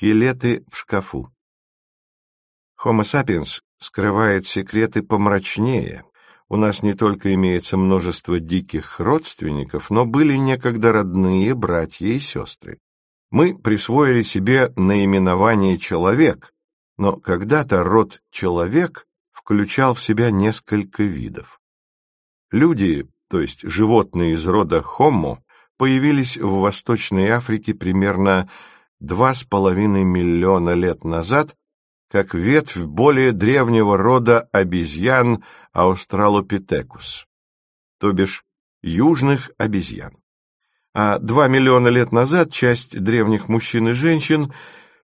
Скелеты в шкафу. Homo sapiens скрывает секреты помрачнее. У нас не только имеется множество диких родственников, но были некогда родные братья и сестры. Мы присвоили себе наименование «человек», но когда-то род «человек» включал в себя несколько видов. Люди, то есть животные из рода Homo, появились в Восточной Африке примерно два с половиной миллиона лет назад как ветвь более древнего рода обезьян Аустралопитекус, то бишь южных обезьян. А два миллиона лет назад часть древних мужчин и женщин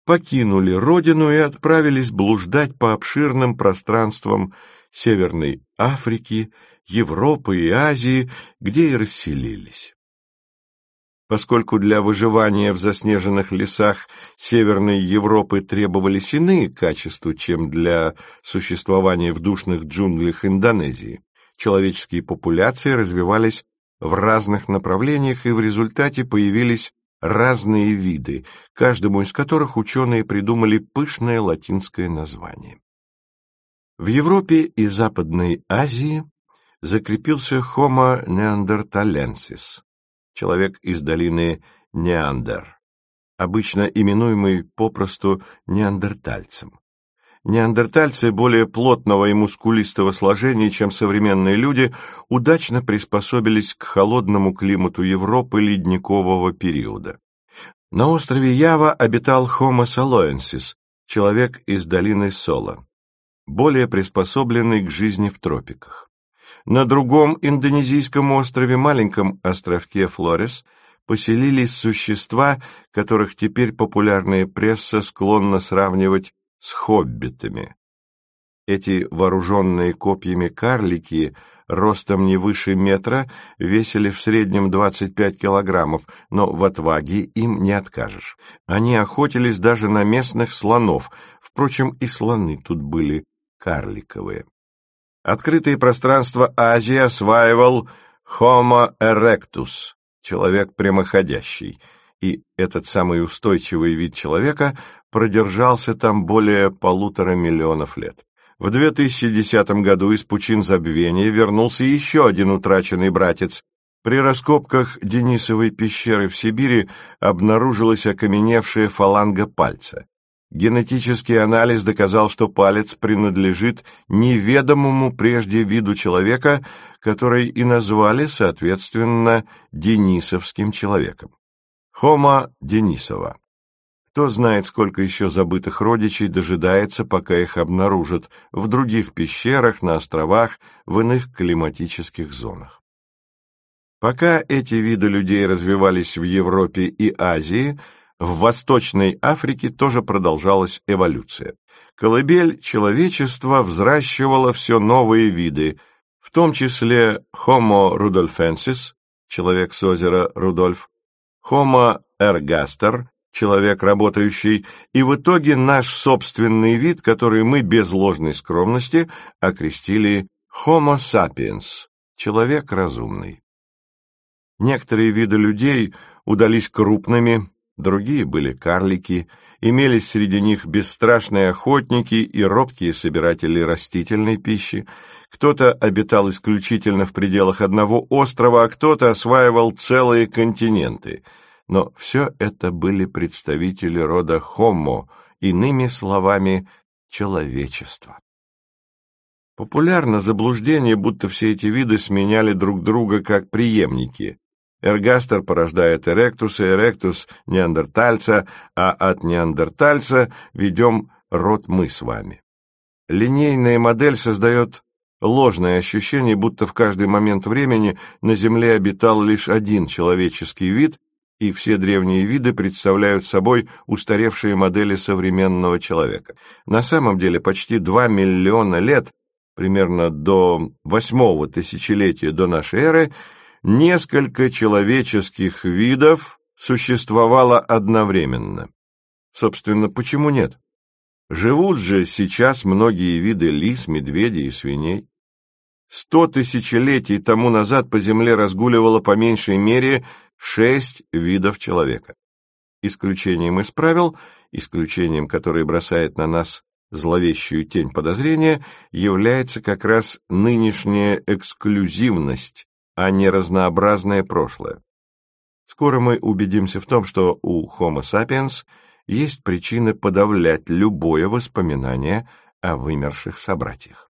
покинули родину и отправились блуждать по обширным пространствам Северной Африки, Европы и Азии, где и расселились. Поскольку для выживания в заснеженных лесах Северной Европы требовались иные качества, чем для существования в душных джунглях Индонезии, человеческие популяции развивались в разных направлениях, и в результате появились разные виды, каждому из которых ученые придумали пышное латинское название. В Европе и Западной Азии закрепился Homo neanderthalensis, человек из долины Неандер, обычно именуемый попросту неандертальцем. Неандертальцы более плотного и мускулистого сложения, чем современные люди, удачно приспособились к холодному климату Европы ледникового периода. На острове Ява обитал Homo saloensis, человек из долины Сола, более приспособленный к жизни в тропиках. На другом индонезийском острове, маленьком островке Флорес, поселились существа, которых теперь популярная пресса склонна сравнивать с хоббитами. Эти вооруженные копьями карлики, ростом не выше метра, весили в среднем 25 килограммов, но в отваге им не откажешь. Они охотились даже на местных слонов, впрочем, и слоны тут были карликовые. Открытые пространства Азии осваивал Homo erectus, человек прямоходящий, и этот самый устойчивый вид человека продержался там более полутора миллионов лет. В 2010 году из пучин забвения вернулся еще один утраченный братец. При раскопках Денисовой пещеры в Сибири обнаружилась окаменевшая фаланга пальца. Генетический анализ доказал, что палец принадлежит неведомому прежде виду человека, который и назвали, соответственно, денисовским человеком. Homo Денисова. Кто знает, сколько еще забытых родичей дожидается, пока их обнаружат в других пещерах, на островах, в иных климатических зонах. Пока эти виды людей развивались в Европе и Азии – в Восточной Африке тоже продолжалась эволюция. Колыбель человечества взращивала все новые виды, в том числе Homo rudolfensis, человек с озера Рудольф, Homo ergaster, человек работающий, и в итоге наш собственный вид, который мы без ложной скромности окрестили Homo sapiens, человек разумный. Некоторые виды людей удались крупными, другие были карлики, имелись среди них бесстрашные охотники и робкие собиратели растительной пищи, кто-то обитал исключительно в пределах одного острова, а кто-то осваивал целые континенты. Но все это были представители рода Homo, иными словами, человечества. Популярно заблуждение, будто все эти виды сменяли друг друга как преемники. Эргастер порождает эректуса, эректус – неандертальца, а от неандертальца ведем род мы с вами. Линейная модель создает ложное ощущение, будто в каждый момент времени на Земле обитал лишь один человеческий вид, и все древние виды представляют собой устаревшие модели современного человека. На самом деле почти 2 миллиона лет, примерно до восьмого тысячелетия до нашей эры, несколько человеческих видов существовало одновременно. Собственно, почему нет? Живут же сейчас многие виды лис, медведей и свиней. Сто тысячелетий тому назад по земле разгуливало по меньшей мере шесть видов человека. Исключением из правил исключением которое бросает на нас зловещую тень подозрения, является как раз нынешняя эксклюзивность, а не разнообразное прошлое. Скоро мы убедимся в том, что у Homo sapiens есть причины подавлять любое воспоминание о вымерших собратьях.